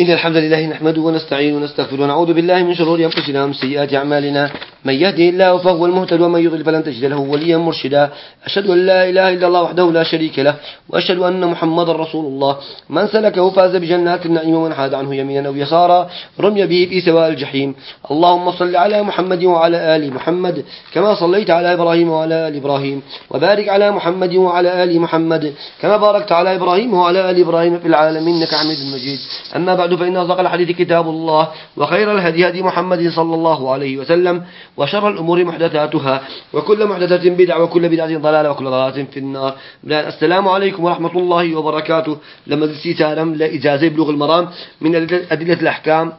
إن الحمد لله نحمده ونستعين ونستغفر ونعوذ بالله من شرور أنفسنا ومن سيئات أعمالنا. من يهده الله فهو المهتد ومن يضلل فلن تجد له وليا مرشدا. أشهد أن لا إله إلا الله وحده لا شريك له وأشهد أن محمدا رسول الله. من سلكه فاز بجنات النعيم ومن حاد عنه يمينا أو يسارا رمي به في سواء الجحيم. اللهم صل على محمد وعلى آل محمد كما صليت على إبراهيم وعلى آل إبراهيم. وبارك على محمد وعلى آل محمد كما باركت على إبراهيم وعلى آل إبراهيم في العالمين إنك حميد مجيد. أما بعد فإن أصدق الحديث كتاب الله وخير الهدي هدي محمد صلى الله عليه وسلم وشر الأمور محدثاتها وكل محدثة بدعة وكل بدعة ضلالة وكل ضلالة في النار. السلام عليكم ورحمة الله وبركاته. لما دسي سالم لإجازة بلوغ المرام من أدلة الأحكام.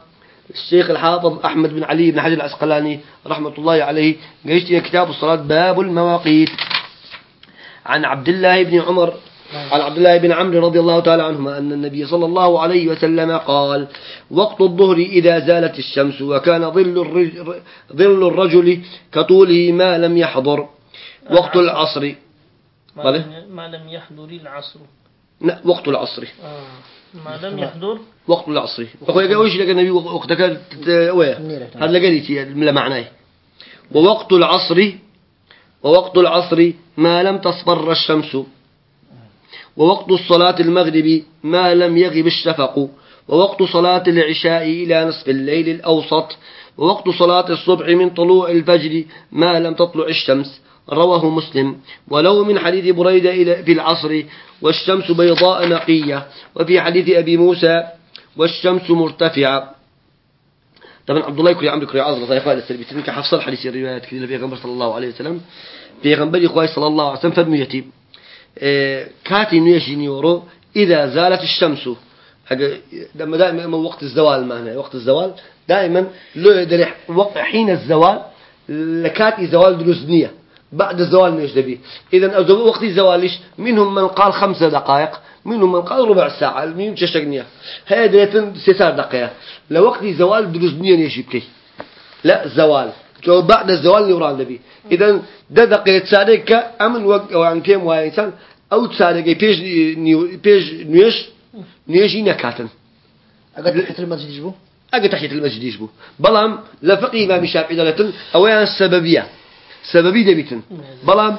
الشيخ الحافظ أحمد بن علي بن حجر العسقلاني رحمة الله عليه قيشت كتاب الصلاة باب المواقيت. عن عبد الله بن عمر عن عبد الله بن عمرو رضي الله تعالى عنهما أن النبي صلى الله عليه وسلم قال وقت الظهر إذا زالت الشمس وكان ظل الرجل, ظل الرجل كطوله ما لم يحضر. وقت العصر. ما لم يحضر العصر. لا وقت العصر. آه. ما لم يحضر؟ وقت العصر. أخوي قال وش لك النبي وقتك ويا؟ هذا لقيتي لا معناه. ووقت العصر ووقت العصر ما لم تصفر الشمس. ووقت الصلاة المغرب ما لم يغب الشفق ووقت صلاة العشاء إلى نصف الليل الأوسط ووقت صلاة الصبح من طلوع الفجر ما لم تطلع الشمس. رواه مسلم. ولو من حديث بريدة في العصر والشمس بيضاء نقية. وفي حديث أبي موسى والشمس مرتفعة. طبعا عبد الله يكري عمرو يكري عظمة يا إخوان السلبي كحفص الحديث الروايات كثيرة في صلى الله عليه وسلم. في غنبري إخواني صلى الله عليه وسلم فرميتي كاتي نيجي نيورو إذا زالت الشمس. لما دائما وقت الزوال معنا وقت الزوال دائما لو يدري حين الزوال لكاتي زوال دروزنية بعد الزوال نيش دبي. إذا وقت الزوال منهم من قال خمس دقائق منهم من قال ربع ساعة مين تشتغنية هي ديتن ستار دقيقة. لوقت زوال دروزنية نيش بكي. لا زوال. جو بعد الزوال نوران دبي إذا ده دقيقة سارك أمن وقت أو عن كم وإنسان أو سارك بيج نيو بيج نيش نيجي نكاتن أقدر تحت المسجد يجبو أقدر تحت المسجد يجبو بلام لفقي ما الشافعي دلتن أو يعني السببية سببية دبيتن. بلام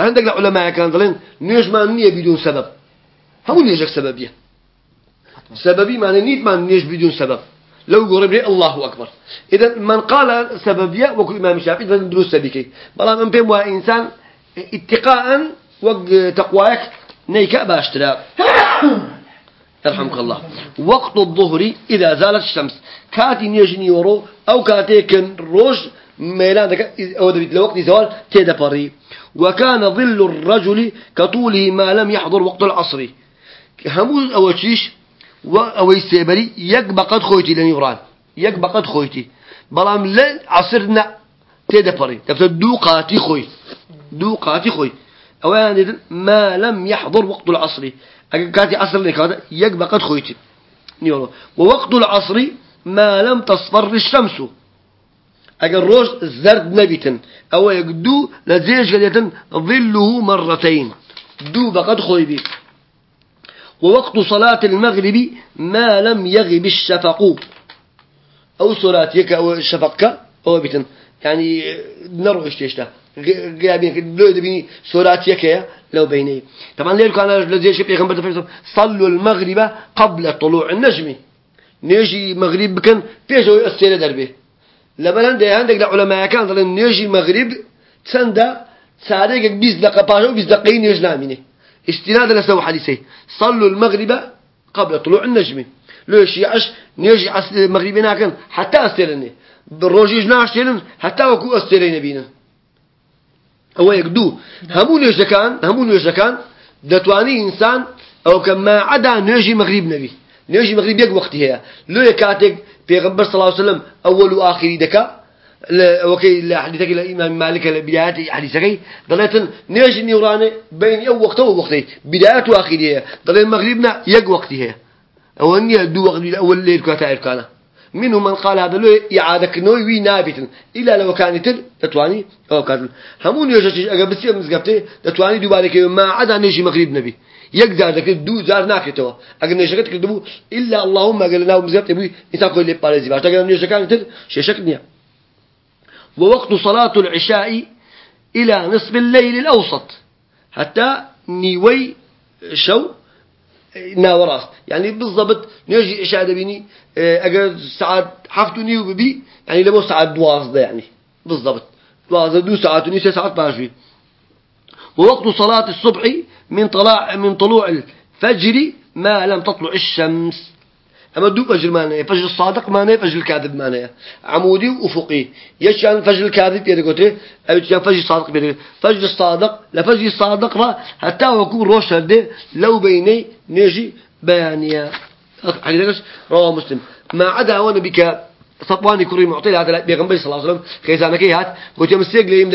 عندك العلماء كان ظلين نيج ما نية بدون سبب. هم نيجك سببية. سببي معنى نيت ما نيج بدون سبب. لو قرب لي الله أكبر. إذا من قال سببية وكل إمام الشافعي فإن دروس سبيكي بلام من بهم إنسان اتقاء وق تقواك نيكا باشترا يرحمك الله. وقت الظهر إذا زالت الشمس. كاتي نيجني ورو أو كاتي كن روج ميلان أو دبيت لوقت زوال تيدا بري وكان ظل الرجل كطوله ما لم يحضر وقت العصر. هموز أو تشيش أو يستقبلي يك بقد خويتي لنيوران يك بقد خويتي. بلام لا عصرنا تيدا بري دفتر دو قاتي خوي. دو قاتي خوي. أولا ما لم يحضر وقت العصر. كاتي عصر لك هذا يك بقد خويتي. نيورو ووقت العصر ما لم تصفر الشمس. أجل روج زرد نبيتا أو يقدو لزيج قديتا ظله مرتين. دو بقد خوي بي ووقت صلاة المغرب ما لم يغب الشفق. أو صلاة يك أو الشفق أو بيتن يعني نروح إيش غيابين لو دبيني صلاة يك لو بيني. طبعا ليه كان الذي يشوف يغنبر صلوا المغرب قبل طلوع النجم. نيجي مغرب كان فيش السيرة دربه لما عندي عندك العلماء كان ظلن نيجي مغرب. تسندا ساريك بيز دقيقة باشا وبيز دقيقة نيجي نامينه استنادا لسوى حديثي صلوا المغرب قبل طلوع النجم. ليش يعش نيجي عس المغرب ناكن حتى استيرني بالروجيج ناشتين حتى وكو استيرين بينا. هو يقدو. همون يجا كان همون يجا كان دتواني إنسان أو كما عدا نيجي مغرب نبي. نيجي مغرب يق وقتها لو يكاتك بيغمبر صلى الله عليه وسلم أول وآخر دكا. وكي لا حديثك الإمام مالك بداية حديثك. ضليت نيجي نيراني بين أو وقت أو وقتي بداية وآخرها. ضليت مغربنا يق وقتها. أو أني دو وقت الأول ليل كاتا إركانا منهم من قال هذا لو إعادة نوي وي نابت إلا لو كانت تتواني. أو كان همون يجتش أجا بس مزقبته تتواني دوباره كي ما عدا نيجي مغرب نبي. يقدر ذاك دو زار ناكتوا أجل نيشكت كدبو إلا اللهم قال لنا ومزيت يبوي إنسان كل اللي بارزي بعد كده نيشكان تر. شيشكني ووقت صلاة العشاء إلى نصف الليل الأوسط. حتى نيوي شو ناوراس يعني بالضبط نيجي إشاء دبيني أجل ساعات حفتوني وببي يعني لمو ساعات دواز ده يعني. بالضبط. دواز دو ساعات ونيسة ساعات باشي ووقت صلاة الصبح من طلع من طلوع الفجر ما لم تطلع الشمس. أما دو فجر معناه فجر الصادق معناه فجر الكاذب معناه. عمودي وأفقي. يشان فجر الكاذب يدقوته أو يشان فجر الصادق بيدقوته فجر الصادق لفجر الصادق را حتى وكون روش ده لو بيني نيجي بيانية. حديث رواه مسلم. ما عدا وأنا بك صفواني كوري معطي هذا بيغنبري صلى الله عليه وسلم. خيزانا كي هات. قلت يوم السيق ليم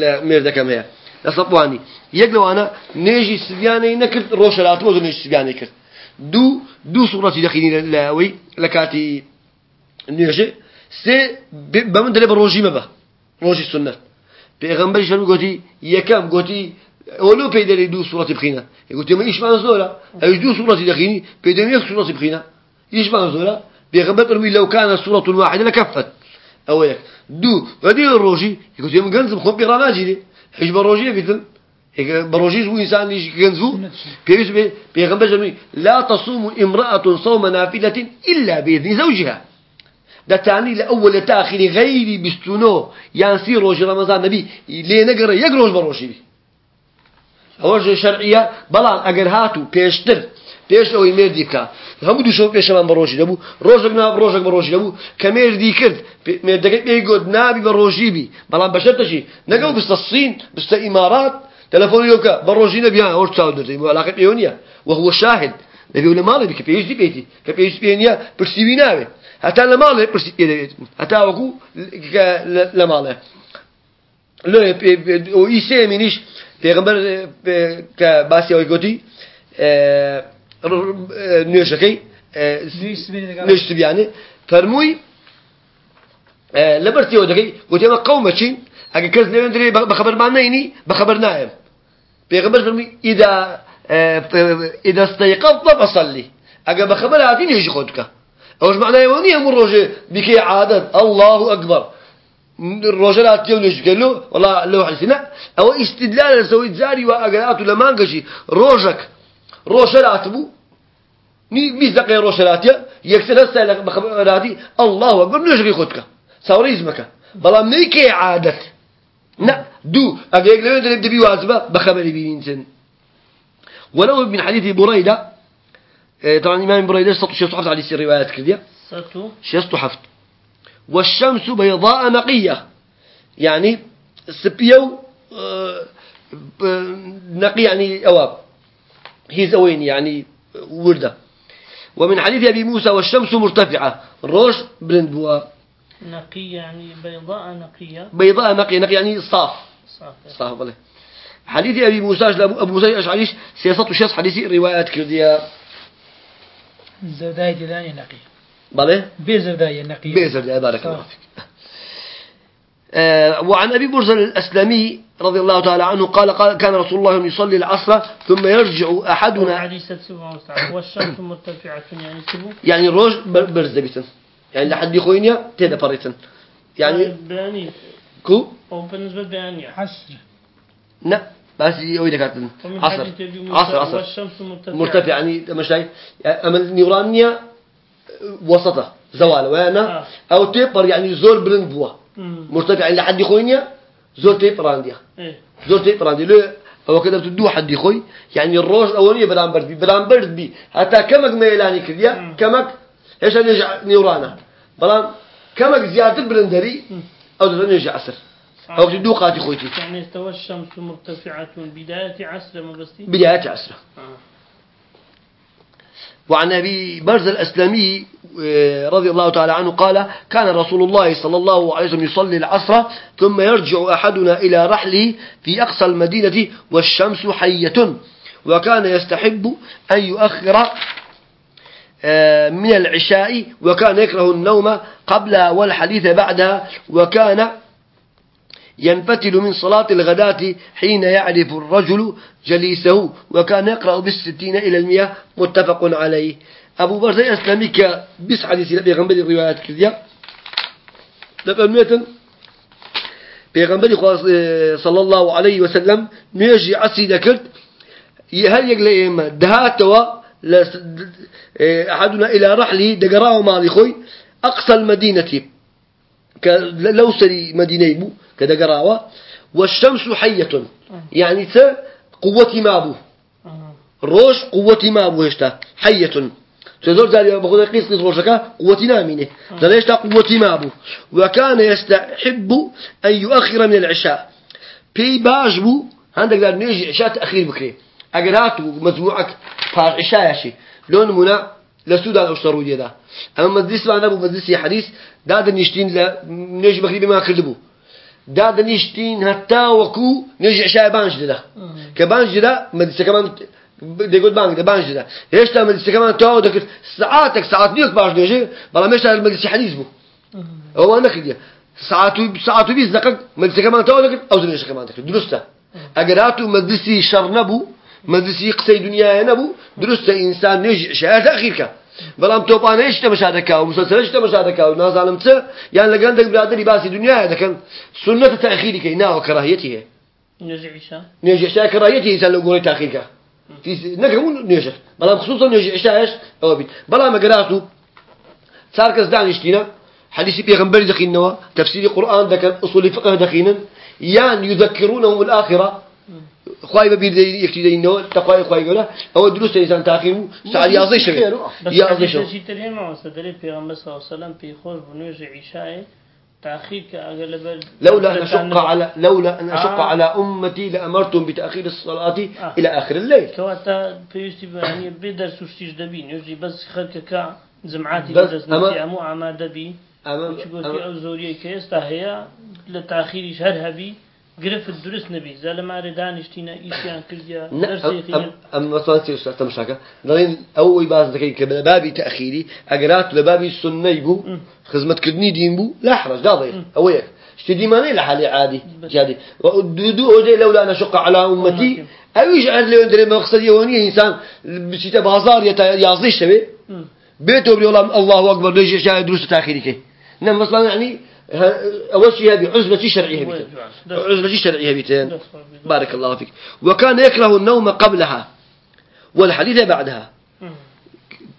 لا ميردا كم هي؟ لصفواني يقلوا أنا نيجي سبياني نكرت روش تموز نيجي سبياني كرت. دو دو صورة دخيني لاوي لكاتي نيجي سي بمن دلي بروجي مبا روجي السنة بيغنبري شنو قلتي يكام قلتي ولو بيدري دو صورة بخينا قلت ما إيش معنى زولا أي دو صورة دخيني بيدري يك صورة بخينا إيش معنى زولا بيغنبري لو كان صورة واحدة لكفت أويك دو غادي الروجي يقول يوم جنزب خو بيرانا جيلي حيش بروجي بيتن هيك بروجي هو إنسان ليش جنزو بيجي بي بيغنبر جميل. لا تصوم امرأة صوم نافلة إلا بإذن زوجها. ده تعني لأول تأخير غير بستونو. ينسي روج رمضان نبي. ليه نقرأ؟ يقروج بروجي بي. أول شرعية. بلان أجر هاتو بيشتر پێش ئەوەی مێردی بکە هەموو دوو شەو پێشەمان ڕۆژی دەبوو ڕۆژێک نا ڕۆژێک بە ڕۆژی دەبوو کە مێردی کرد. مێردەکەی پێی گوت نابی بە ڕۆژی بی بەڵام بەشەرتەشی نەگەڵ بستە سین بستە ئیمارات بە ڕۆژی نەبیان ئەوش چاو دەدەی علاقە پێوە نییە وهو شاهد نبي ولا مالي بك بيجي بيتي كبيجي بينيا برسيبي ناوي حتى لا مالي برسي حتى وكو لا مالي لا أو يسمي منيش پیغمبر كباسي أو يقولي نوێژەکەی نوێشتبیانێ فەرمووی لەبەر تێوە دەکەی گوتێمە قەومەچین ئەگە کەس لەوێندرێ بەخەبەرمان نینی بەخەبەر نایم پێغەمبەر فەرمووی ئیدا ئیدا استيقظت فصلي. ئەگە بەخەبەر هاتی نوێژی خۆت بکە ئەوش معنایەوە نییە هەموو ڕۆژێ بکەی عادەت الله ئەکبەر روجلات يونج قالوا والله لو حسنا أو استدلال سويت زاري وأجرات لما قشي روجك روشلات بو. ني ميزقي روشلاتيا يكسر هسه بخبراتي الله أكبر نجري خدك صوري اسمك بلا ميكي عادة نا دو. أجيك لو يدري بدي بيوازبه بخبري بينسن ولو من حديث بريدة إيه، طبعا الإمام بريدة سطو شيء صحفت على الروايات كذا. سطو شيء صحفت والشمس بيضاء نقية. يعني سبيو آه، نقي يعني أواب. هي زوين يعني وردة. ومن حديث أبي موسى والشمس مرتفعة. روش بلند بوا نقية يعني بيضاء نقية. بيضاء نقية نقية يعني صاف. صاف. بله حديث أبي موسى أبو موسى الأشعري سياسة وشيص حديث روايات كردية. الزوداية داني نقي بله بزوداية نقي بيزر بارك الله فيك. آه، وعن أبي برزة الأسلمي رضي الله تعالى عنه قال, قال كان رسول الله يصلي العصر ثم يرجع أحدنا. والشمس مرتفعة يعني سبو يعني روج بر- برزة بيتن يعني لحد يخوينيا تيدا فريتن يعني بيانية كو؟ أو بالنسبة بيانية حسر. لا بس يوي دكاتن ومن عصر عصر عصر مرتفع يعني مش هاي أما النيورانية وسطة زوال وأنا آه. أو تيبر يعني زول بلند بوا. مرتفع. يعني لحد يخوينيا زول تيبر عندي. إيه. زول تيبر عندي. ليه؟ أو كده بتدو حد يخوي. يعني الروج أولية بلان برد بي بلان برد بي. حتى كمك ميلاني كذيا مم. كمك إيش نرجع نيورانا بلان كمك زيادة بلندري مم. أو نرجع عصر أو تدو قاتي خويتي يعني استوى الشمس مرتفعة بداية عصر ما بداية عصر آه. وعن أبي برز الأسلمي آه، رضي الله تعالى عنه قال كان رسول الله صلى الله عليه وسلم يصلي العصر ثم يرجع أحدنا إلى رحله في أقصى المدينة والشمس حية وكان يستحب أن يؤخر من العشاء وكان يكره النوم قبل والحديث بعدها وكان ينفتل من صلاة الغداة حين يعرف الرجل جليسه وكان يقرأ بالستين إلى المئة متفق عليه. أبو برزي أسلامي كبس حديثي لبيغنبري الروايات كذية لفرمية بيغنبري صلى الله عليه وسلم نيجي عسي ذكرت هل يقل إما دهاتوا أحدنا إلى رحله دقرأه مالي خوي أقصى المدينة. لو سري مدينة بو كدقراوة والشمس حية. يعني ت قوتي ما بو. روش قوتي ما بو هشتا. حية. تزور زاري بقول قيس قيس روشك قوتي نامينه زاريشتا قوتي ما بو. وكان يستحب أن يؤخر من العشاء. بي باج بو عندك دار نيجي عشاء تأخير بكري. أجرات مجموعك فار عشاء شيء لون منا لسودان أو سرودية ده أما مدرس ما نبو مدرس حديث داد نشتين لا نيجي بكري بما كذبوا داد نشتين حتى وكو نيجي عشاء بانج ده كبانج ده مدرسة كمان ده بانج ده إيش تعمل مدرسة كمان تاو دك ساعاتك ساعات نيك باش تعمل مدرسة حديث بو هو أنا كده ساعات ساعات بيز دقيق مدرسة كمان تاو دك أو زنيش كمان دك درسته. أجراتو مدرسي قصي دنيا نبو درست إنسان نيجي عشاء تأخيرك بەڵام تۆپانە هیچ تەمەشا دەکا و مسلسل هیچ تەمەشا دەکا و نازانم چ یان لەگەندێک برادری باسی دنیاە دەکەن سنەتە تاخیریکەی ناوە کەڕاهەتی هەیە نوێژی عشا کەڕاهەتی ئینسان لە گۆڕی تاخیرکە نەکەمون نوێژە بەڵام خصوصا نوێژی عشاش ئەوە بیت بەڵام ئەگەرات و چار کەس دانیشتینە حديث بيغمبر دخينوا تفسير القرآن ذكر أصول الفقه دخينا يان يذكرونهم الآخرة خواهی ببیر یکی دی نو تقوی خواهی گوله أو درست انسان تاخیر سعی یازده شوی یازده شوی بس ترهم وصدر پیغمبر صلی الله علیه وسلم پی خوش بنوج عشاء تأخير كأغلب لولا أن أشق على لولا أن أشق آه. على أمتي لأمرتهم بتأخير الصلاة آه. إلى آخر الليل. كواتا بيستي يعني بدر سوستيش دبين يجي بس خلك كا زمعاتي بدرس نتي أمو عما دبي. أما أما أو زورية كيستا هي لتأخير شهر هبي قرف الدرس نبي زلمة ردانشتينا إيشيان كرديا أم أم مثلا تيجي تمشاكا ضلين أول باز ذكي كبابي تأخيري أجرات لبابي السنة يبو خدمة كدني دين بو لا حرج لا ضير أويك اشتدي ما نيل حالي عادي جادي ودو أودي لولا أنا شق على أمتي أو يجعل لي أندري مقصد يوني إنسان بسيت بازار يتا يازيش تبي بيته بيقول الله أكبر ليش شاهد دروس تأخيري كي نعم مثلا يعني أول شيء هذه عزلة شرعية بيتين عزلة شرعية بيتين بارك الله فيك. وكان يكره النوم قبلها والحديث بعدها.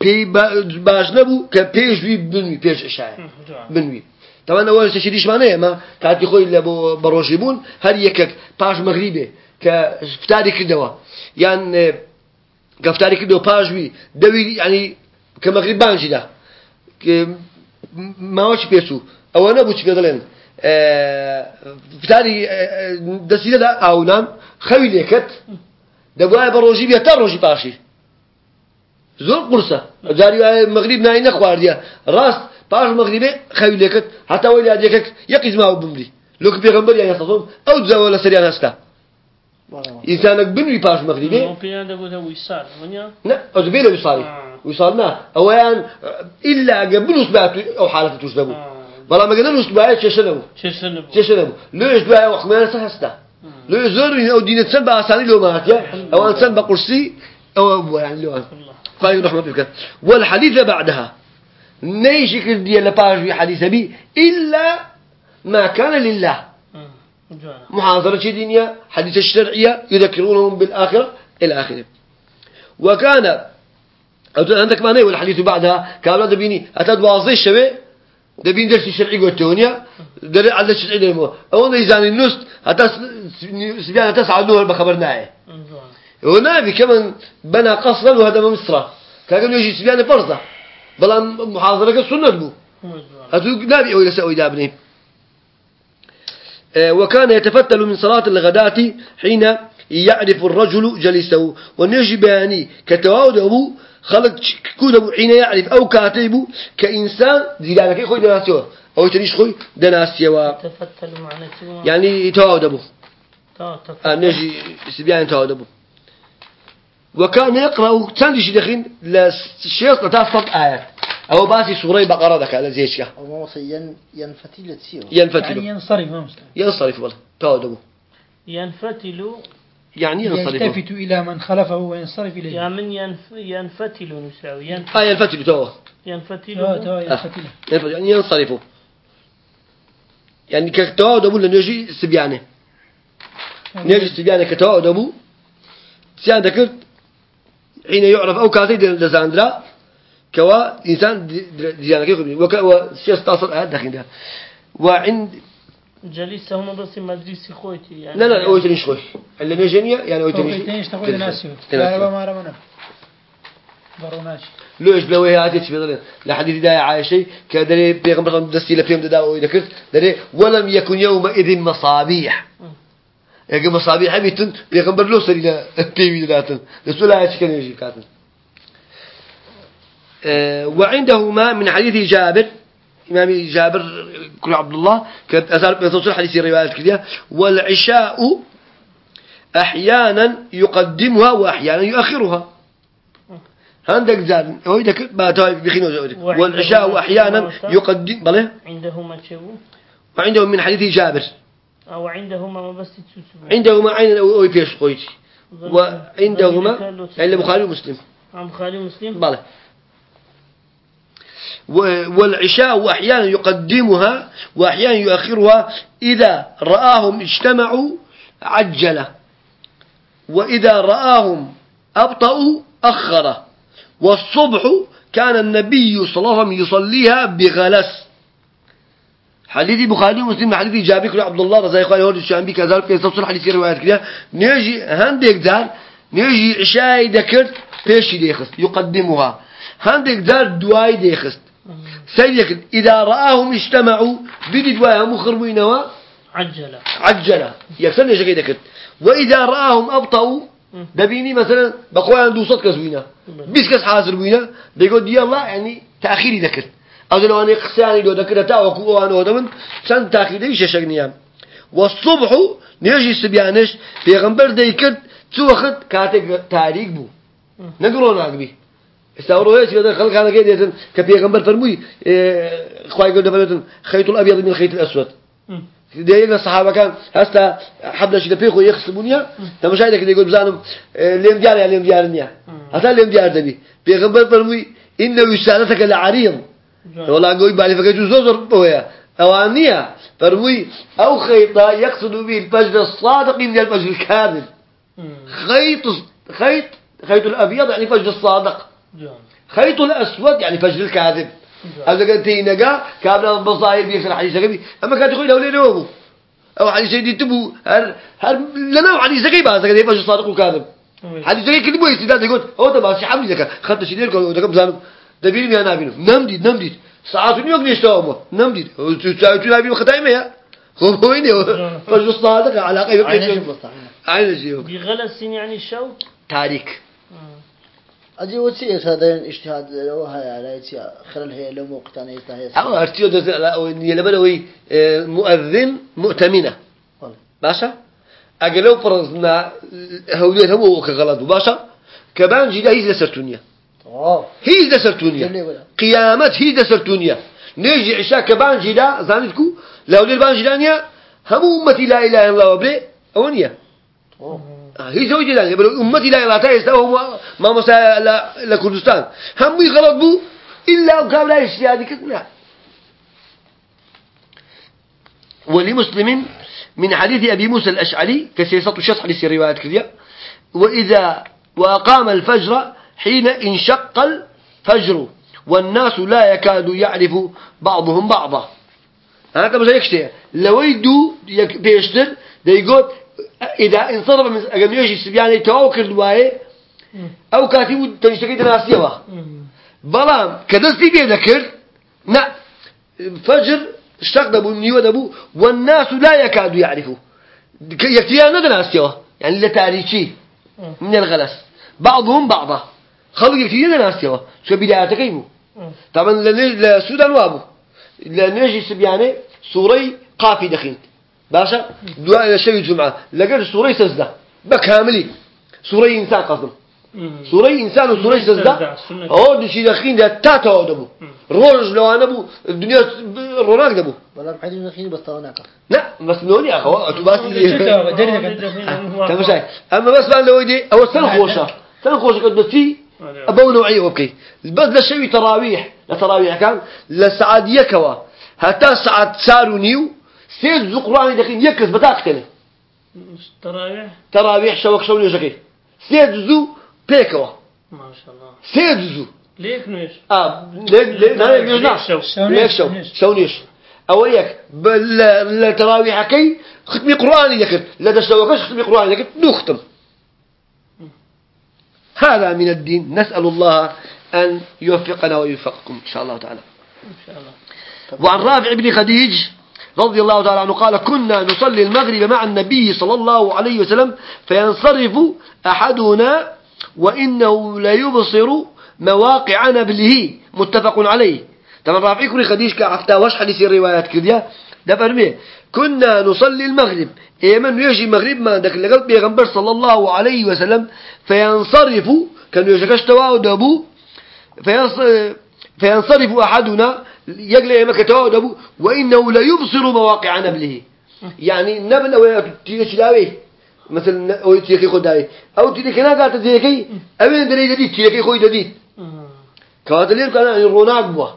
بي باش نبو كبيش بي بنوي بيش إشاعة بنوي. طبعا أول شيء ديش معناه ما كانت يخوي اللي بروجيبون هل يكك باش مغربي كفتاري كدوا يعني كفتاري كدوا باش بي دوي يعني كمغرب بانجي ده ما وش بيسو. أو أنا بوش قدلين فتاري دسيلة دا أونام خوي ليكت دبوا بروجي بيتا روجي باشي زور قرصة جاري مغرب ناي نخوارديا راس باش مغربي خوي ليكت حتى ويلي أديكك يقيز ما هو بمري لوك بيغمبر يعني يصفهم أو تزاول ولا سريان هستا إنسانك بنوي باش مغربي لا أزبيله وصالي وصالنا أوان إلا قبل وصبعت أو حالة تشبهه بلا ما تشنبو تشنبو لو يزور أو دين تسبع لو ماتيا أن تسبع قرصي أو يعني لو الله والحديث بعدها. نيشك دي لباج في حديث بي إلا ما كان لله. محاضرة دينية حديث الشرعية يذكرونهم بالآخرة إلى آخره. وكان عندك ما نقول الحديث بعدها. كان بيني أتد واضح شبه دبين درس الشرعي قلتونيا در على الشرعي دمو أو نيزان النص حتى سبيان تسعى له بخبرناه ونبي كمان بنى قصرا وهذا مصر. كان يجي سبيان فرصة بلا محاضرة السنة بو هذا نبي أو يسوي دابني وكان يتفتل من صلاة الغداة حين يعرف الرجل جلسه. ونجي بياني كتواود أبو خلق كود حين يعرف أو كاتب كإنسان زيلانك كي خوي دناسيوه أو تريش خوي دناسيوه تفتل معنى يعني تواود أبو. نجي سبيان أبو. وكان يقرأ تندش دخين للشيخ لتاسط آيات. أو باسي سورة بقرة ذاك على زيشك أو ين ينفتل تسير ينفتل يعني ينصرف ما ينصرف والله. تودبو ينفتل يعني ينصرف يلتفت إلى من خلفه وينصرف إليه. يا من ينف... ينفتل نساوي ينفتل آه ينفتل تو ينفتل. تو ينفتل. آه. يعني ينصرف. يعني كتوا دبو لنجي سبيانه. نجي سبيانه كتوا دبو سيان ذكرت حين يعرف أو كاتي لزاندرا كوا إنسان ديانة كيف وك وسياس تصل أهد دخين وعند جليس هم بس مدرسة خويتي يعني لا لا أوي تنيش خوي اللي نجنيا يعني أوي تنيش تنيش تقول ناسيو لا ما رمنا بروناش لوش بلوي هاتي تبي لحديث داعي عايشة كدري بيغمبر دستي لفيهم داو يذكر دري ولم يكن يومئذ مصابيح يا مصابيح بيتن بيغمبر لو سرينا بيبي داتن رسول الله كان يجي كاتن أه وعندهما من حديث جابر إمام جابر كل عبد الله كانت أثار بتصل حديث الرواية كذا والعشاء أحيانا يقدمها وأحيانا يؤخرها. عندك زاد هو إذا ما تاي بخينه والعشاء أحيانا يقدم بله عندهما شو؟ وعندهم من حديث جابر. أو عندهما ما بس عندهما عين أو أو فيش قويت وعندهما يعني البخاري ومسلم. البخاري ومسلم. بله والعشاء أحيانا يقدمها وأحيانا يؤخرها. إذا رآهم اجتمعوا عجل وإذا رآهم أبطأوا أخر والصبح كان النبي صلى الله عليه وسلم يصليها بغلس. حديث بخاري ومسلم حديث جابر عبد الله رضي الله عنه الشامبي كذا في تصل حديث روايات كده نيجي هندك دار نيجي عشاء ذكرت فيش ديخست يقدمها. هندك دار دواي ديخست. سيدك إذا رآهم اجتمعوا بدد وهم خربين و عجلة عجلة يكسر يشكي دكت وإذا رآهم أبطأوا دبيني مثلا بقوا عندو صد كزوينا بس كس حاضر بينا بيقول دي الله يعني تأخيري دكت أجل وأنا قساني لو دكت تاوكو وأنا ودمن سن تأخيري يشكني والصبح نيجي سبيانش بيغنبر ديكت تو وقت كاتك تاريك بو نقرون أقبي استوروا إيش هذا خلق على كده كبيغمبر فرموي خواي قلنا فلتن خيط الأبيض من الخيط الأسود. دايما الصحابة كان هستا حبنا شيء بيخو يخصمونيا تمشي هذا كده يقول بزانم لين ديار لين ديارنيا هذا لين ديار دبي بيغمبر فرموي إن وسالتك لعريض. والله قوي بالي فكجو زوزر بويا أوانيا فرموي أو خيطا يقصد به الفجر الصادق من الفجر الكاذب. خيط خيط خيط الأبيض يعني فجر الصادق. خيط الأسود يعني فجر الكاذب. هذا قلت نجا كابلا بصائر بيكسر حديث كبي أما كان تقول لو نومه أو حديث جديد تبو هر هر لنا حديث كبي بعد كده فجر صادق وكاذب حديث كبي كل بوي استداد يقول هو ده بس حمد ذكر خدت شيء ده ده بزانو ده بيني أنا بينه نمدي نمدي ساعات يوم نشتاهم نمدي وساعات يوم خدايم يا؟ هو إني فجر صادق على قيد عين شيء بغلس يعني الشوك تاريخ. هذا اجتهاد لو هاي على تي خلال هي لو موقتنا يستهي أو أرتيو ده يلبلوي مؤذن مؤتمنة باشا أجلو فرضنا هوليت هو كغلط باشا كمان جدا هي لسرتونيا هي لسرتونيا قيامت هي لسرتونيا نيجي عشاء كبان جدا زانتكو لو للبان جدانيا هم أمتي لا إله إلا الله وبلي أونيا هي زوجي لا يبلو أمتي لا إله إلا الله ما مسا لكردستان هم يغلط بو إلا لا يشتيادي كذا ولمسلم من حديث أبي موسى الأشعري كسيسة الشصح حديث رواية كذا وإذا وأقام الفجر حين انشق الفجر والناس لا يكاد يعرف بعضهم بعضا. هذا مش يكشتي لو يدو بيشتر ده يقول إذا انصرف من أجمعش السبيان توكل دواي أو كاتب تنشتكي تناسيوا بلام كدستي بيه ذكر نا فجر اشتق دبو نيو دبو والناس لا يكاد يعرفوا يكتيا ندناسيوا يعني لتاريخي من الغلس. بعضهم بعضا. خلق يكتيا ندناسيوا شو بداياتك يبو طبعا للسودان وابو. لنجي سبياني سوري قافي دخين باشا دعاء شيء الجمعة. لقيت سوري سجدة. بكاملي. سوري إنسان قصدم. سورة إنسان وسورة سزدة هو دشي دخين ده تاتا ودبو روج لو أنا بو الدنيا روناك دبو ولا بحدي دخين بس توناك لا بس نوني أخو أتوباس تمشي أما بس بان لو يدي أو سنة خوشة. سنة خوشة قد بسي أبو نوعية وبكي بس لشوي تراويح. لتراويح كان لسعادية كوا. هتا سعاد سارو نيو سيد زقراني دخين يكس بتاقتني تراويح؟ تراويح شوك شوني شكي سيد زو بيكوا. ما شاء الله سيد زو ليك نيش. آه ليك ليك لا ليك شو ليك شو شو نيش. اويك بل تراويح كي ختمي قرآني ذكر لا دشوكش ختمي قرآني ذكر نختم هذا من الدين. نسأل الله أن يوفقنا ويوفقكم إن شاء الله تعالى. إن شاء الله. وعن رافع بن خديج رضي الله تعالى عنه قال كنا نصلي المغرب مع النبي صلى الله عليه وسلم فينصرف أحدنا وإنه لا يبصر مواقع نبله متفق عليه. طبعا رافع بن خديج كعفتا وش حديث الروايات كذا ده فرمي كنا نصلي المغرب. ايمن يجي المغرب؟ ما عندك لقلب بيغمبر صلى الله عليه وسلم فينصرف كانوا يجكش تواو دابو فينصرف أحدنا يقلع مكة دبو وإنه لا يبصر مواقع نبله. يعني النبل أو تيجي مثلا أو تيجي خداي أو تيجي كنا قاعد تيجي أبين دري جديد تيجي خوي جديد. كاتلين كان يعني روناق بوا.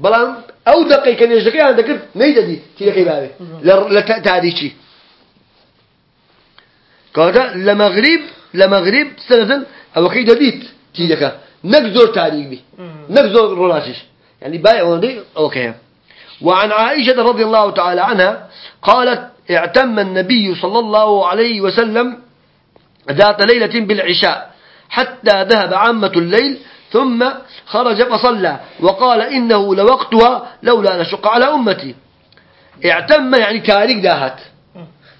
بلان أو دقيقة كان يجي عن ذكر نيجي جديد تيجي بابي لا تعديشي كذا لمغرب لمغرب سنة أو كي جديد تيجي نقزور تاريخ بي رولاشش يعني بايع أوكي. وعن عائشة رضي الله تعالى عنها قالت اعتم النبي صلى الله عليه وسلم ذات ليلة بالعشاء حتى ذهب عامة الليل ثم خرج فصلى وقال إنه لوقتها لولا أن أشق على أمتي. اعتم يعني تاريخ داهت.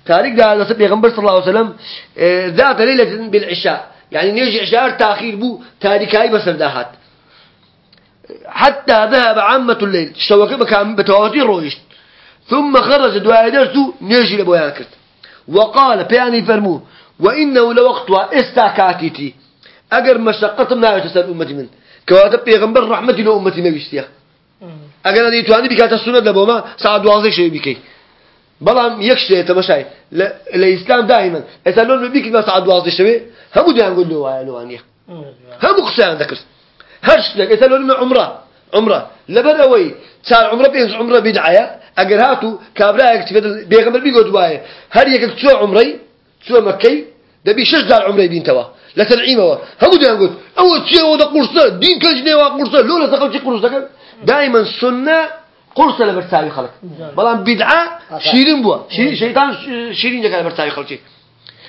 تاريخ داهت نسبي غنبر صلى الله عليه وسلم آه، ذات ليلة بالعشاء. يعني نيجي عشاء تأخير بو تاريخ هاي بسر داهت. حتى ذهب عامة الليل. شوكي بكام بتواتير رويشت ثم خرج دعاء درسو نيجي لبويان كرت. وقال بياني فرمو وإنه لوقتها استاكاتيتي أجر مشقة ما يتسال أمتي من كواتب بيغمبر رحمتي لأمتي ما بيشتيا أجر أن يتواني بكات السنة لبوما سعد واضح شيء بكي بلام يكشي تمشاي الإسلام دائما. أسألون بيك ما سعد واضح شيء. هم نقول له ويا لوانيا هم قصان ذكرت هرش لك يسألوا لنا عمرة عمرة. لبروي صار عمرة بينس عمرة بدعية أجر هاتو كابرا يكتفيد بيغمر بيقول دواية هل يك تسوى عمري؟ تسوى مكي؟ ده بيشش دار عمري بين توا. لا تنعيمه هم ده نقول أول شيء هو ده قرصة. دين كجنة وقرصة لولا سقط شيء قرصة دائما سنة قرصة لبرتاوي خلق. بلان بدعة شيرين بوا. شيطان شيرين جاك لبرتاوي خلق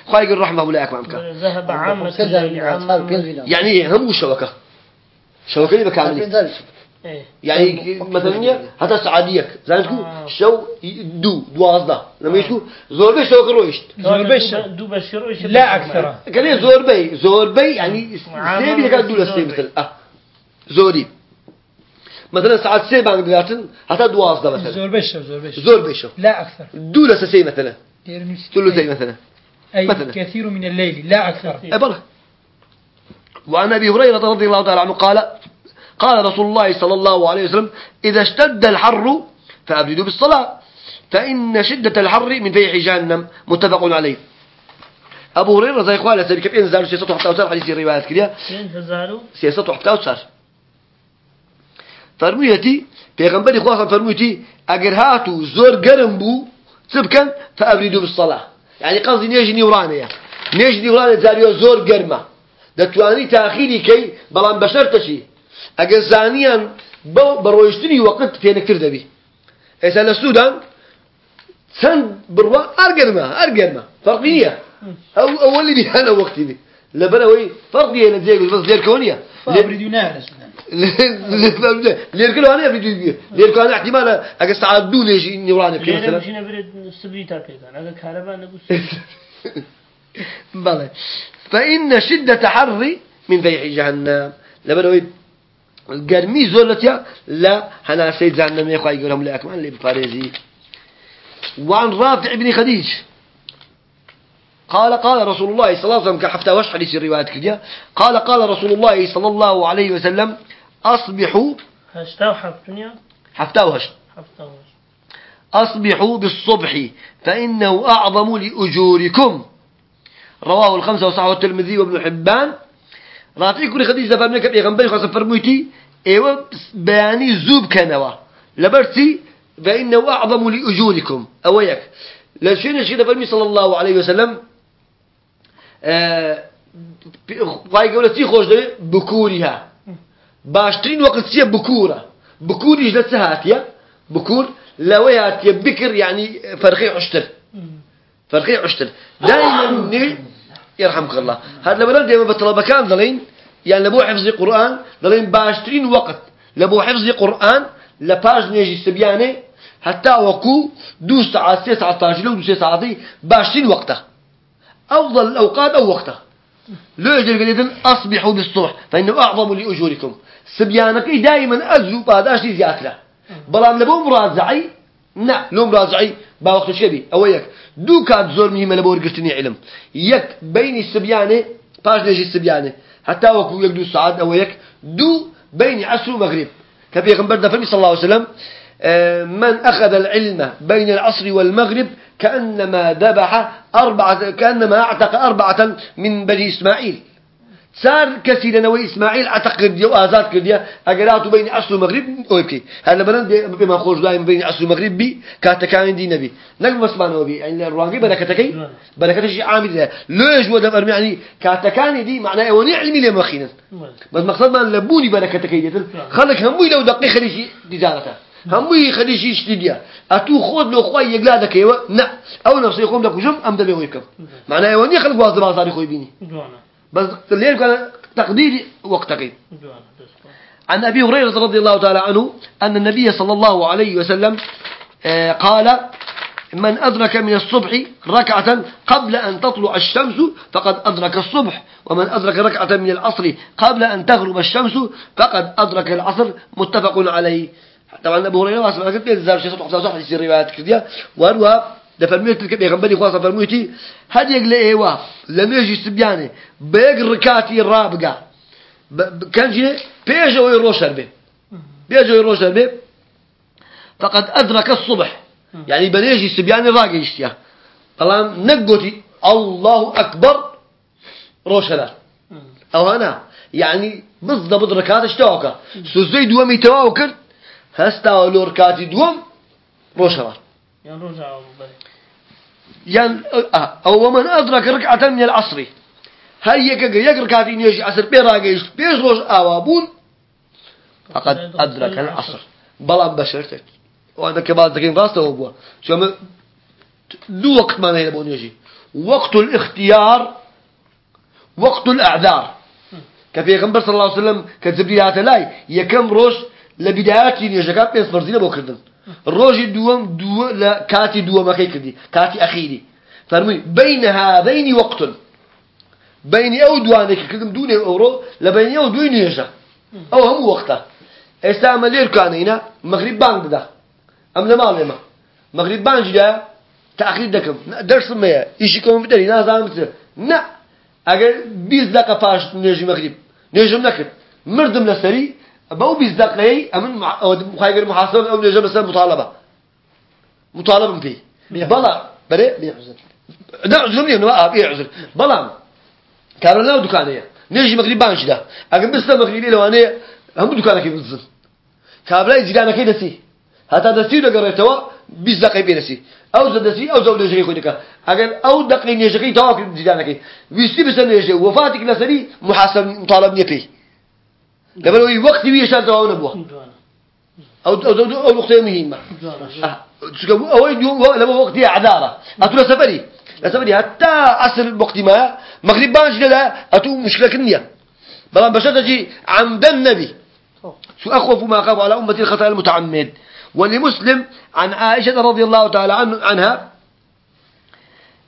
خواهي الرحمة ولا أكمل ذهب عامة يعني هم شبكة؟ شبكة بكامل إيه. يعني مثلا هذا سعاديك زانتكو آه. شو؟ دو دوازده لما يشكو زور بي شو كرويشت زور بي دو بشرويش لا أكثر. كان زور بي زور بي يعني سيبي لك دو لسي مثلا. آه. زوري. مثلا ساعات سي بانك دلاتن حتى دوازده مثلا. زور بيشو زور بيشو زور بيشو لا أكثر. دو لسي مثلا. ثلثي مثلا. أي مثلا. كثير من الليل. لا أكثر. أبره وعن أبي هريرة رضي الله تعالى عنه قال قال رسول الله صلى الله عليه وسلم إذا اشتد الحر فأبردوا بالصلاة فإن شدة الحر من فيح جهنم متفق عليه. أبو هريرة زي إخوانه سبي كيف إنزالوا سياسة حتى أوسار حديث الروايات كده سياسة حتى أوسار فرميتي پیغمبر خدا فرميتي اگر هاتو زور گرم بو سبكن فأبردوا بالصلاة. يعني قصدي نيجي نيورانيا. نيجي نيورانيا زاريو زور گرمه دەتوانی تاخیری کەی بەڵام بەشەرتەشی ئەگەر زانیان بەڕۆیشتنی وەقت پێنەکتر دەبی. ئێستا لە سوودان چەند بڕوا ئەرگەرمە ئەرگەرمە فەرقی نییە. ئەو ئەوەلی بیهانە وەقتی بی. لەبەرەوەی فەرقیە لە جێگەش بەس لێرکەوە نییە. لێرکەوانەیە لێرکوانە احتیمالە ئەگە سعات دوو لێژی نیوانە پێ بەڵێ. فإن شدة حر من فيح جهنم. لبنوي الجرمي زولتيا لا هنا سيد جهنم يا أخوي يقولهم من اللي بفارزي وعن رافع بن خديج. قال قال رسول الله صلى الله عليه وسلم كحفتا وش حديث الرواية كذا؟ قال قال رسول الله صلى الله عليه وسلم أصبحوا هشتا وحفتنيا حفتا وهش حفتا وهش أصبحوا بالصبح فإنه أعظم لأجوركم. رواه الخمسة وصححه الترمذي وابن حبان. راتي كل خديث زفر في بيغمبري خاصة فرمويتي. إيوه بياني زوب كنوا لبرتي فإنه أعظم لأجوركم. أويك لشين الشيء فرمي صلى الله عليه وسلم وای گەورە چی خۆش دەوێت بکووریها باشترین وەقت چییە بکوورە بکووریش لە چه هاتیە بکوور لەوەی هاتیە بکر یعنی فەرقی عشتر فەرقی عشتر. دائما يرحمك الله. هذا لما دائما بطلبة كان ضلين يعني لبو حفظ القرآن ضلين باشترين وقت. لبو حفظ القرآن لباج نيجي سبيانة حتى وكو دو ساعات سي ساعات تاجلو دو سي باشترين وقته. أفضل الأوقات أو وقته. لو يجري قليلا أصبحوا بالصبح فإنه أعظم لأجوركم. سبيانك دائما أزو بعد أشي زيادة بلان لبو مراجعي نا لو مراجعي با وقت شبي أو يك دو كات زور مهمة لبو رقرتني علم. يك بين السبيانة باش نجي السبيانة حتى وكو يك دو ساعات أو يك دو بين عصر ومغرب كفي غنبر دفرمي صلى الله عليه وسلم آه، من أخذ العلم بين العصر والمغرب كأنما ذبح أربعة كأنما أعتق أربعة من بني إسماعيل. صار كثير نوي إسماعيل أعتقد يو آزاد كرديا أجراته بين عصر المغرب أوكي هلا بلند بما خوش دائما بين عصر المغرب بي كاتكان دي نبي نقل مسمانه بي يعني الرواقي بركتكي بركتك شيء عامل ده ليش وده فرمي يعني كاتكان دي معناه وني علمي لما خينا بس مقصد ما لبوني بركتكي دي خلك هم لو دقيق خليشي تجارته هموی خدیشی شتیدیا اتو خود لو خوای یگلا دکیوا نه أو نفسی خوم دکوجم ام دبی ویکم معناه یونی خلق واز بازاری خوی بینی. بس الليل كان تقديري وقتك. عن أبي هريرة رضي الله تعالى عنه أن النبي صلى الله عليه وسلم آه، قال من أدرك من الصبح ركعة قبل أن تطلع الشمس فقد أدرك الصبح ومن أدرك ركعة من العصر قبل أن تغرب الشمس فقد أدرك العصر. متفق عليه. طبعا أبو هريرة واسمع قلت لي زار شيء صح صح حديث الروايات كذا وأروها دفرميت تلك بيغنبري خاصة فرميتي هاد يقل إيوا لم يجي سبياني بيق ركاتي الرابقة كان جيني بيجو يروشر به بيجو يروشر به فقد أدرك الصبح. يعني بنيجي سبياني راقي يشتيا. طالما نقوتي الله أكبر روشلا أو أنا؟ يعني بالضبط ركات اشتوكا سوزي دوامي تواوكر. هستا ولور كاتي دوم روشوا يعني رجع يعني آه أو من أدرك ركعة من العصر هل يك يك يجي عصر؟ بيراجيش بيش روش آوابون؟ فقد أدرك العصر. بلا بشرتك. وأنا كبار ذكين راسته هو شو دو وقت ما نهي بون يجي وقت الاختيار وقت الأعذار. كفي غنبر صلى الله عليه وسلم كتبريات لاي يكم روش لبداياتي نيجاكا بيس فرزينه بو ڕۆژی دووەم دووە لە کاتی دووەمەکەی کردی کاتی ئەخیری. فەرمووی بینە هاذینی وەقتن. بینی ئەو دوانێکی کردم دو نێو ئەوڕۆ لە بینی ئەو دوی نوێژە. ئەو هەموو وەختە. ئێستا ئەمە لێر کانەینە مەغریب بانگ دەدا. ئەم لە ماڵ ئێمە مەغریب بانجدا تاخیر دەکەم. دەرسم مەیە ئیشی کۆمپیوتەری نازانم چ نە ئەگەر بیست دەکە پاش نوێژی مەغریب نوێژم نەکرد. مردم لەسەری بو بيز دقيقة أمن مخايقر محاسبة أو نجا مثلا مطالبة مطالبة فيه بلا بري بيعزر لا عذر نواه بيعزر بلا كان لا دكانية نيجي مغرب بانش ده أكن بس مغربي لو أنا هم دكانة كيف بتزن كابلا كي نسي هذا دسي ده قريتوا بيز دقيقة بينسي أو زدسي أو زود نجري خدك أكن أو دقيقة نجري تواك كي ويستي بس نجري وفاتك نسري محاسب مطالب نيبي قبل وي وقت ويشان تواو نبوه أو أو أو أو نقطة مهمة أو يوم لما وقت عذارة أتولا سفري سفري حتى عصر وقت ما مغرب بانش لا أتو مشكلة كنية بلان بشرة عمد النبي شو أخوف ما أخاف على أمتي الخطأ المتعمد. ولمسلم عن عائشة رضي الله تعالى عنها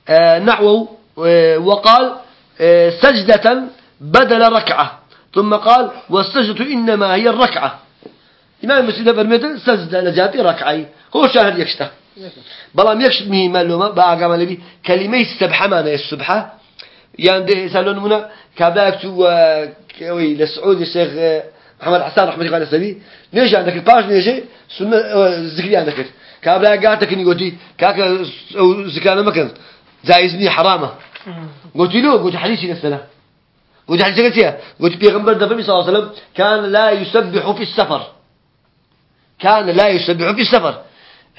آه نحو آه وقال آه سجدة بدل ركعة. ثم قال والسجدة إنما هي الركعة. إمام مسلم فرميت سجدة لجاتي ركعي. هو شاهد يكشتا بلام يكش مهمة لما بقى لبي كلمة السبحة معنى السبحة. يعني ده يسألون منا كابلاك تو كوي لسعود الشيخ محمد حسان رحمة الله عليه السبي نيجي عندك الباش نيجي سنة ذكري عندك. قاعدك إني قلتي كاك زكاة مكان زايزني حرامة. قلت له قلت حديثي نفسنا. قلت حديثي قلت قلت بيغمبر دفمي صلى الله عليه وسلم كان لا يسبح في السفر. كان لا يسبح في السفر.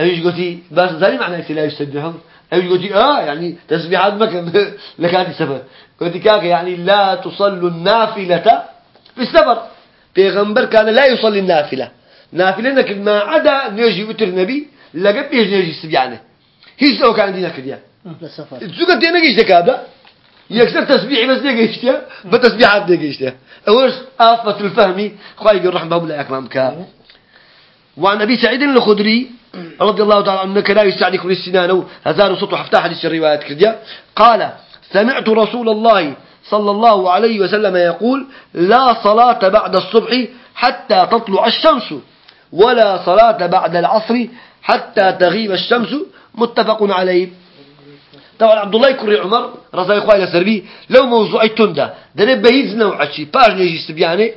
إيش قلتي بس ثاني معنى لا يسبح إيش قلتي آه يعني تسبيحات مكان لكاتي السفر. قلتي كاك يعني لا تصلوا النافلة في السفر. بيغمبر كان لا يصلي النافلة. نافلة إنك ما عدا نيجي وتر نبي لقى بيجي نيجي سبيانه هي سو كان دينا كديا لسفر تسوق دينا جيش كابلا يكسر تسبيح بس دي جيشتها بتسبيحات دي جيشتها اول آفة الفهم. خواهي الرحمة بلا أكمام كا وعن أبي سعيد الخدري رضي الله تعالى عنه لا يستعلي كل السنان هزار صوت حفتاح حديث الروايات كرديا قال سمعت رسول الله صلى الله عليه وسلم يقول لا صلاة بعد الصبح حتى تطلع الشمس ولا صلاة بعد العصر حتى تغيب الشمس. متفق عليه. طبعا عبد الله يكري عمر رضي الله عنه سربي لو موضوع تندا ده بيز نوع شيء باج نيجي سبيانه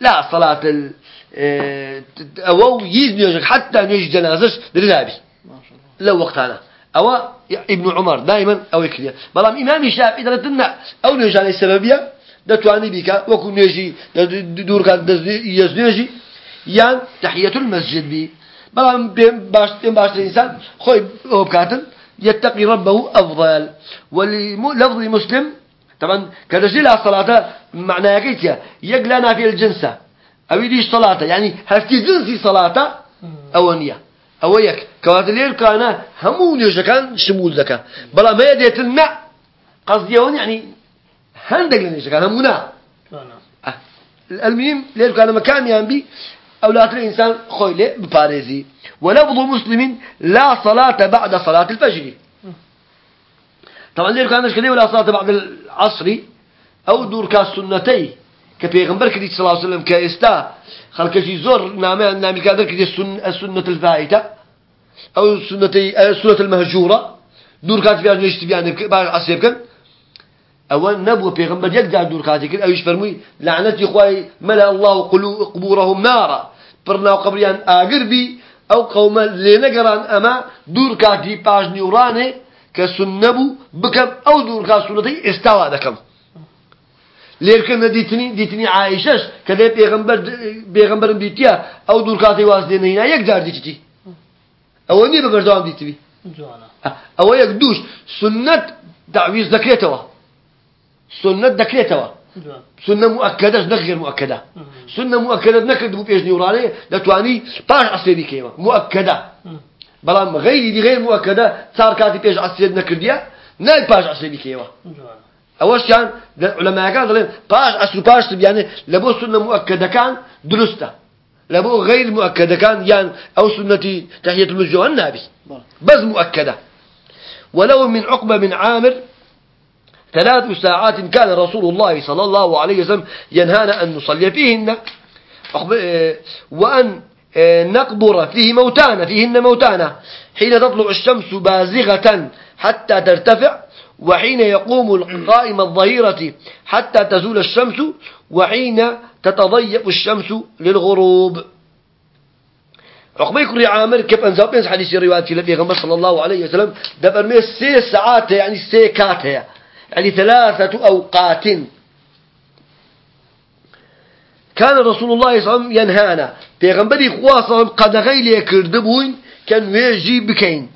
لا صلاة ال آه أو يزني حتى نيجي جنازش للنبي لو وقت أنا أو ابن عمر دائما أو يكري بلام إمام الشافعي إذا تنا أو نيجي على السببية ده تواني بيك وكون نيجي دور كان يزنيجي يعني تحية المسجد بي. بلام باش باش الإنسان خوي بكاتن يتقي ربه أفضل. وللفظ مسلم طبعا كدجيل الصلاة معناها كيتيا يقلنا في الجنسة. أو يديش صلاة يعني هفتي جنسي صلاة؟ أونية أو يك. كواتليل كان همون يشكان شمول ذكا بلا ما يديت المع قصدي هون يعني هندق لنا يشكان همونا. أه. المهم ليل كان مكان ينبي أولاد الإنسان خويلة بباريزي. ولفظ مسلم لا صلاة بعد صلاة الفجر. طبعا ليه كان كذي ولا صلاة بعد العصر أو دور كالسنتي. كبيغمبر كذي صلى الله عليه وسلم كإستا. خلق شيء زور نعمل كذا كذي السنة الفائتة. أو السنة السنة المهجورة. دور كات نيش تبيان بعد عصر كان أول نبوة بيغمبر يقدر دور كاتك أو يشفرمي لعنتي إخوي ملأ الله قبورهم نارا. برنا قبريان ئەو قەومە لێنەگەڕان ئەمە دوورکاتی پاژنیوڕانێ کە سنە بوو بکەم ئەو دوورکا سونەتەی ئێستاوا دەکەم. لێرکردە دیتنی دیتنی عیشش کە لێ بێغمبرم دیتیە ئەو دوورکاتی واز لێنەینا یەک جار دیتی ئەوە نیە بە بەردەوام دیتوی ئەوە یەک دووش سنەت داویز دەکرێتەوە. سنەت دەکرێتەوە. سنة مؤكدة غير مؤكدة. سنة مؤكدة نكد بو بيجني وراني تواني باش عصيري كيما. مؤكدة. بلام غيري دي غير مؤكدة صار كاتي بيج عصير نكرديا ناي باش عصيري كيما. أول شيء علماء كان قالين باش عصر باش يعني لبو سنة مؤكدة كان درسته. لبو غير مؤكدة كان يعني أو سنة تحية المسجد النبي بس مؤكدة. ولو من عقبة من عامر ثلاث ساعات كان رسول الله صلى الله عليه وسلم ينهانا أن نصلي فيهن. وأن نقبر فيه موتانا فيهن موتانا. حين تطلع الشمس بازغة حتى ترتفع وحين يقوم القائم الظهيرة حتى تزول الشمس وحين تتضيق الشمس للغروب. عقبه يكري عامر كيف أنزل؟ بينز حديث الروايات في صلى الله عليه وسلم دبر مي سي ساعات يعني سي كات يعني ثلاثة أوقات. كان رسول الله صلى الله عليه وسلم ينهانا. بيغنبري خواصا قد غيلي كردبوين كان ويجي بكين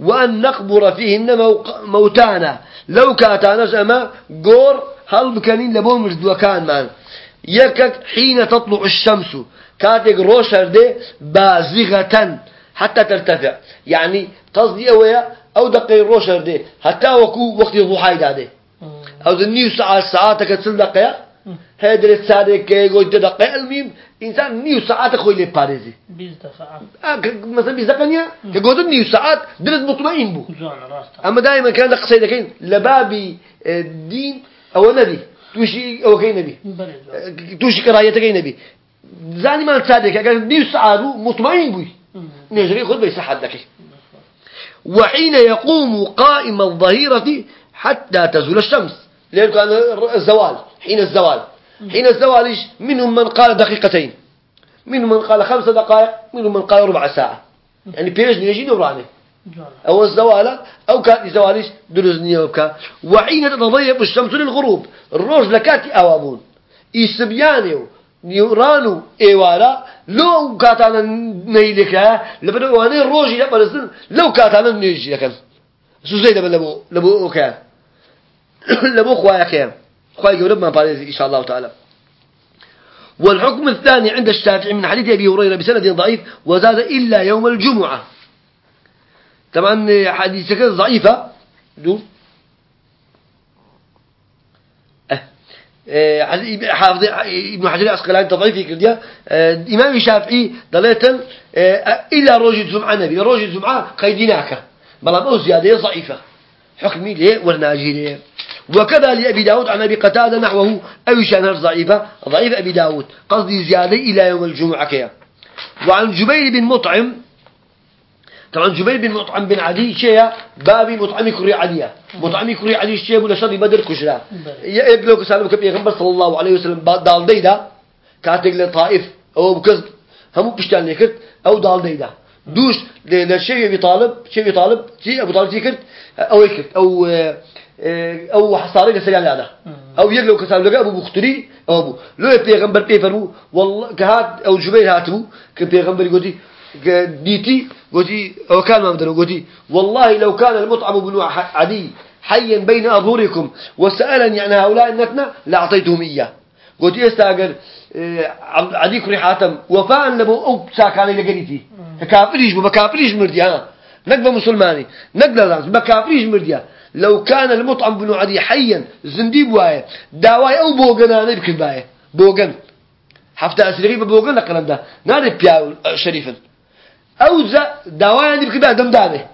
وأن نقبر فيهن موتانا. لو كاتانا أما قور هل بكانين لبون مجدوا كان مان يكك حين تطلع الشمس. كاتك روشر دي بازغة حتى ترتفع. يعني قصدي اويا أو دقي روشر دي حتى وقت الضحى دادي أو النيو ساعة ساعاتك تصل دقيقة؟ هذا الساعة كي يقول دقيقة المهم إنسان نيو ساعات خوي لي باريزي. بيز دقائق آه مثلا بيز دقيقة كقول نيو ساعات دلت مطمئن بو. أما دائما كان دق سيدا كين. لبابي الدين أو نبي. توشي أو كي نبي. توشي قراية كي نبي. زاني ما تصادق أقول نيو ساعات مطمئن بوي. نجري خد بيس حد دكي وحين يقوم قائم الظهيرة حتى تزول الشمس. لأن كان الزوال حين الزوال. حين الزوال منهم من قال دقيقتين. منهم من قال خمس دقائق منهم من قال ربع ساعة. يعني بيش نيجي نوراني. أو الزوال أو كان زوالش درزني وكا وحين تتضيق الشمس للغروب الروج لكاتي أوابون. إسبيانيو نيورانو إيوالا لو كاتانا نيلك لبدا واني روجي لبرزن لو كاتانا نيجي لكن. سوزي لبا لبو لبو كان لبو خوايا كان خوايا قرب ما باريز إن شاء الله تعالى. والحكم الثاني عند الشافعي من حديث أبي هريرة بسند ضعيف وزاد إلا يوم الجمعة. طبعا حديثك ضعيفة. دو. أه. حافظ إبن حجر الأسقلاني تضعيف كرديا أه. إمام الشافعي ضليتا أه. إلى روج الجمعة نبي روج الجمعة قيدناك بلا مو زيادة ضعيفة. حكمي ليه والناجي ليه؟ وكذا لأبي داود عن أبي قتادة نحوه أي شأنها ضعيفة ضعيف أبي داود. قصدي زيادة إلى يوم الجمعة كيا. وعن جبير بن مطعم طبعا جبير بن مطعم بن عدي شيء بابي مطعم كري عدية مطعم كري عدي شيء ولا شر بدر كشرا. يبلغ سالم كبي غنبر صلى الله عليه وسلم دال ديدا. كاتق لطائف أو بكذب. هم بيشتغل نكت أو دال ديدا. دوش للشيء يطالب شيء يطالب شيء أبو طالب يكت أو يكت أو أو حصاري لسيان هذا. أو يقلو كسال لقى أبو بختري أو أبو. لو يبيغمبر بيفرمو والله كهات أو جبير هاتبو كبيغمبر يقولي ديتي قلتي أو كان ما بدنا قلتي والله لو كان المطعم بن عدي حيا بين أظهركم وسألني عن هؤلاء النتنة لأعطيتهم إياه. قلت يستاقر إيه، عدي كري حاتم وفاء لبو أو ساكاني لقريتي. كافريش بكافريش مردي ها. نقبة مسلماني نقبة لازم بكافريش مردي لو كان المطعم بن عدي حيا زندي بوايا داواي أو بوغنا نبكي بايا بوغن. حفتة أسرقي بوغن لقلم ده نادي بياو شريفا. أو ز دواء دي بكده دم دانه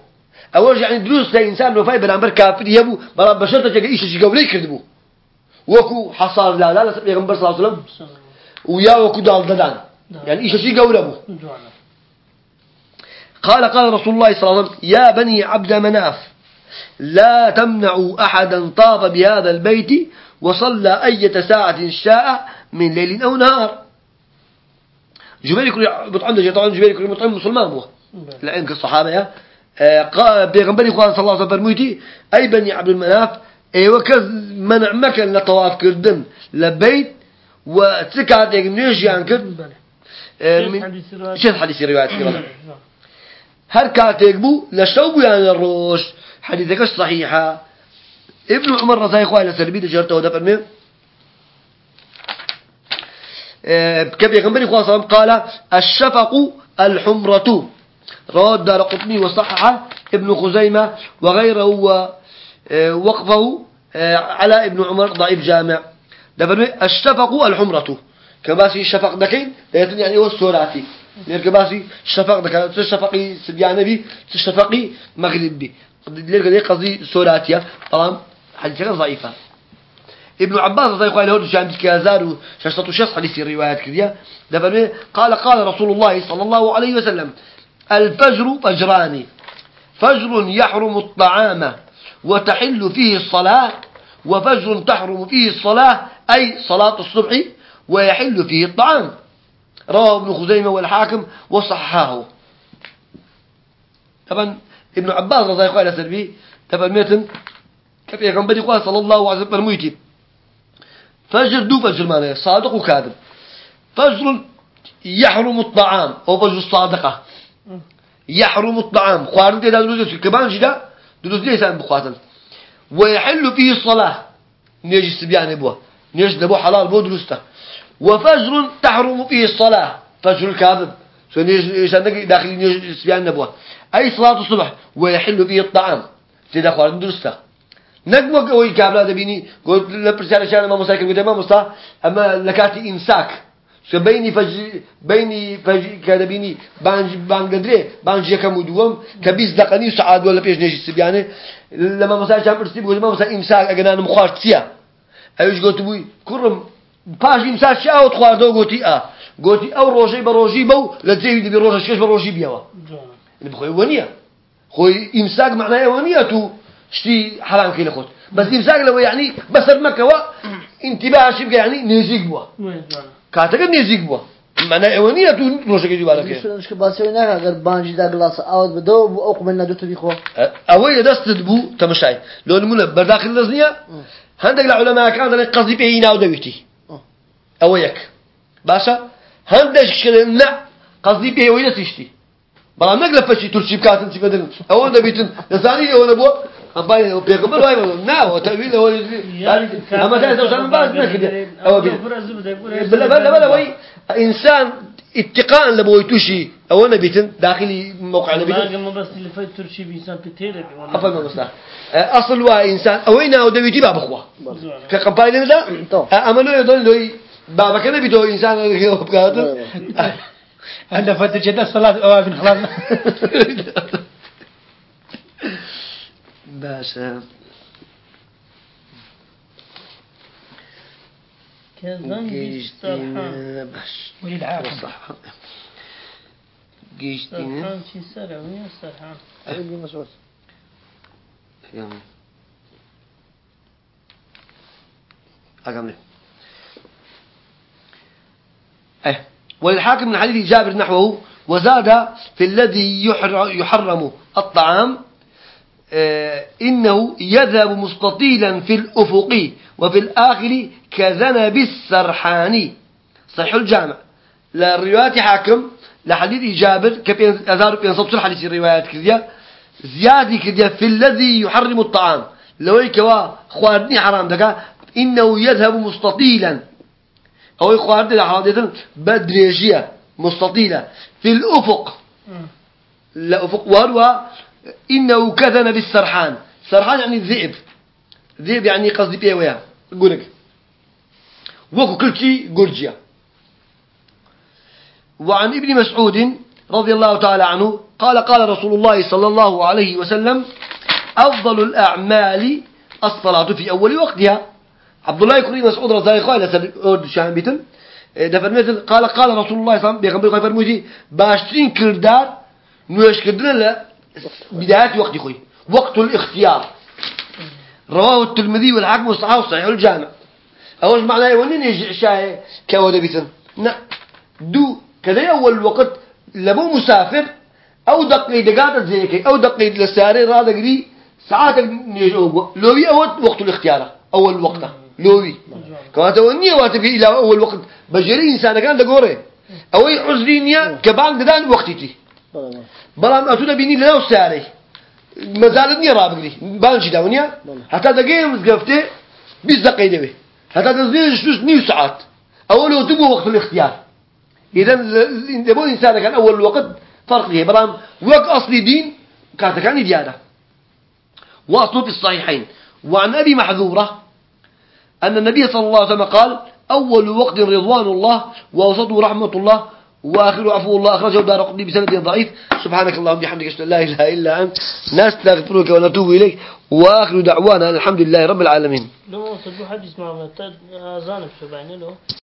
أول يعني دروس لإنسان وفاي برامبر كافر يبو بلا بشرطة جا إيش شيء قبلي كردبو وكو حصار لا لا لا صلى الله عليه وسلم. ويا وكو دال ددان. يعني إيش شيء قبله قال قال رسول الله صلى الله عليه وسلم يا بني عبد مناف. لا تمنعوا أحدا طاف بهذا البيت وصلى أية ساعة شاء من ليل أو نهار. جبير يكون مطعم ده طبعا جبير يكون مطعم مسلمان هو. لأن كالصحابة يا آه، بيغنبري إخوان صلى الله عليه وسلم أي بني عبد المناف أيوة كز منع مكان لطواف كردن لبيت وتكاد يجي عن كرد. شد حديث روايات كذا. هر كاتك بو يعني الروش. حديثك صحيحة. ابن عمر رضي الله عنه سلبي دجرته ده فرمي كيف يغنبري خواه قال الشفق الحمرة. رواه الدار قطني وصححه ابن خزيمة وغيره ووقفه آه، على ابن عمر ضعيف جامع. دفرمي الشفق الحمرة. كباسي الشفق دكين يعني هو السوراتي لير كباسي الشفق دكين تشفقي سبيان بي تشفقي مغربي. لير قصدي سوراتيا. طبعا حديثة ضعيفة. ابن عباس رضي الله عنه جامد كازار ششطة شخص حديث الروايات كذا دفن قال قال رسول الله صلى الله عليه وسلم الفجر فجران. فجر يحرم الطعام وتحل فيه الصلاة وفجر تحرم فيه الصلاة أي صلاة الصبح ويحل فيه الطعام. رواه ابن خزيمة والحاكم وصححه. طبعا ابن عباس رضي الله عنه سلبي كيف يقول صلى الله عليه وسلم فجر دو فجر معناه صادق وكاذب. فجر يحرم الطعام أو فجر الصادقة. يحرم الطعام. خوارن تيدا دروز كمان جدا دروز ليس عن بخواتن ويحل فيه الصلاة. نيجي السبيان بوا نيجي دبو حلال بو دروسته وفجر تحرم فيه الصلاة. فجر الكاذب. سو نيجي داخل نيجي السبيان نبوا أي صلاة الصبح ويحل فيه الطعام. تيدا خوارن دروسته نقوى قوي كابلا دبيني قلت لبرسالة شان ما مساكن. قلت ما مستا أما لكاتي إمساك بيني فج بيني فج كدبيني بانج بانجدري بانج يكم دوم كبيز دقني سعاد ولا بيش نجي سبيانه لما مساكن شان برسي بقول ما مسا إمساك. أجنا مخاش تيا أيش قلت بوي؟ كرم. باش إمساك شاو تخواردو قلتي آه قلتي أو روجي بروجي بو لتزيد بروجي شكش بروجي بيوا. بخوي ونيا خوي إمساك معناه ونيته شتي حرام كي لخوت بس إمساك لو يعني بسر مكة انتباه شبك يعني نزيق بوا كاتك نزيق بوا معناه ونيته روشك جوالك مش كباسي هناك أجر بانجي دا غلاس أود بدو أو قمنا دو تبيخو أوي دست بو تمشاي لو نمونا بداخل النزنية هندك العلماء كان قصدي بينا ودويتي أويك باشا هندك شكلنا قصدي بيه وين تشتي Bana ne kadar peşi Türkçe katın çıkmadın. E onu da bitin. Ya sana iyi onu bu. Ama peygamber vay bakalım. Ne o tevhile o. Ama sen sen bazı ne kedi. Ama bir. Bela bela bela vay. İnsan اتقاء لبوي توشي او انا بيتن داخلي موقع انا بيتن ما بس اللي فايت ترشي بانسان بتيرك افهم بس اصل وا انسان او انا ودويتي باب اخوه كقبايل لا املو يدل لي بابا كان بيدو انسان غير بقادر عند فترة جدا الصلاة. أوابن خلاص. باشا كذن بيشترحان باش وللعاقل صح جيشتينا سرحان شي سرع وين يلا أكمل أه وللحاكم من حديث جابر نحوه وزاد في الذي يحر- يحرم الطعام آه، إنه يذهب مستطيلا في الأفق وفي الآخر كذنب السرحان. صحيح الجامع. للروايات حاكم لحديث جابر كبين أزار بين صوت الحديث الروايات كذا زيادة كذا في الذي يحرم الطعام. لو يكوا خواردني حرام دكا إنه يذهب مستطيلا أو خواردني حرام بدريجية مستطيلة. في الأفق. لا أفق. وهو إنه كذن بالسرحان. سرحان يعني ذئب. ذئب يعني قصدي بيه وياه. قولك وكو كلتي قرجيا وعن ابن مسعود رضي الله تعالى عنه قال قال رسول الله صلى الله عليه وسلم أفضل الأعمال الصلاة في أول وقتها. عبد الله يقول مسعود رضي الله عنه بيتم دفر مثل قال قال رسول الله صلى الله عليه وسلم بيغمبر فرموجي باشترين كردار نوش كردنا بداية وقت خوي وقت الاختيار. رواه الترمذي والحاكم والصحابة صحيح الجامع أول معناه ونين يجي شاي كودا بيتن. نا. دو. كذا أول وقت لبو مسافر أو دقي دقات زيك أو دقي لساري رادا قري ساعات نيجو لوي أول وقت الاختيار أول وقته لوي كما توني واتبي إلى أول وقت. بجري إنسان كان دقوري. أو عذرينيا كبان ددان وقتتي بلام أتونا بيني لو ساري. مازالتني رابقري بانشي داونيا حتى دقيقة مزقفته بيس دقيقة به حتى تزنين شوش نيو ساعات. أول تبو وقت الاختيار. إذا لبو إنسان كان أول وقت فرق له بلام وقت أصلي دين كانت كان زيادة. وأصله في الصحيحين. وعن أبي محذورة أن النبي صلى الله عليه وسلم قال أول وقت رضوان الله وأوسطه رحمة الله وآخر عفو الله أخرجه دار قطني بسند ضعيف. سبحانك اللهم وبحمدك أشهد أن لا إله إلا أنت نستغفرك ونتوب إليك. وآخر دعوانا الحمد لله رب العالمين. لو حديث ما بسبعين له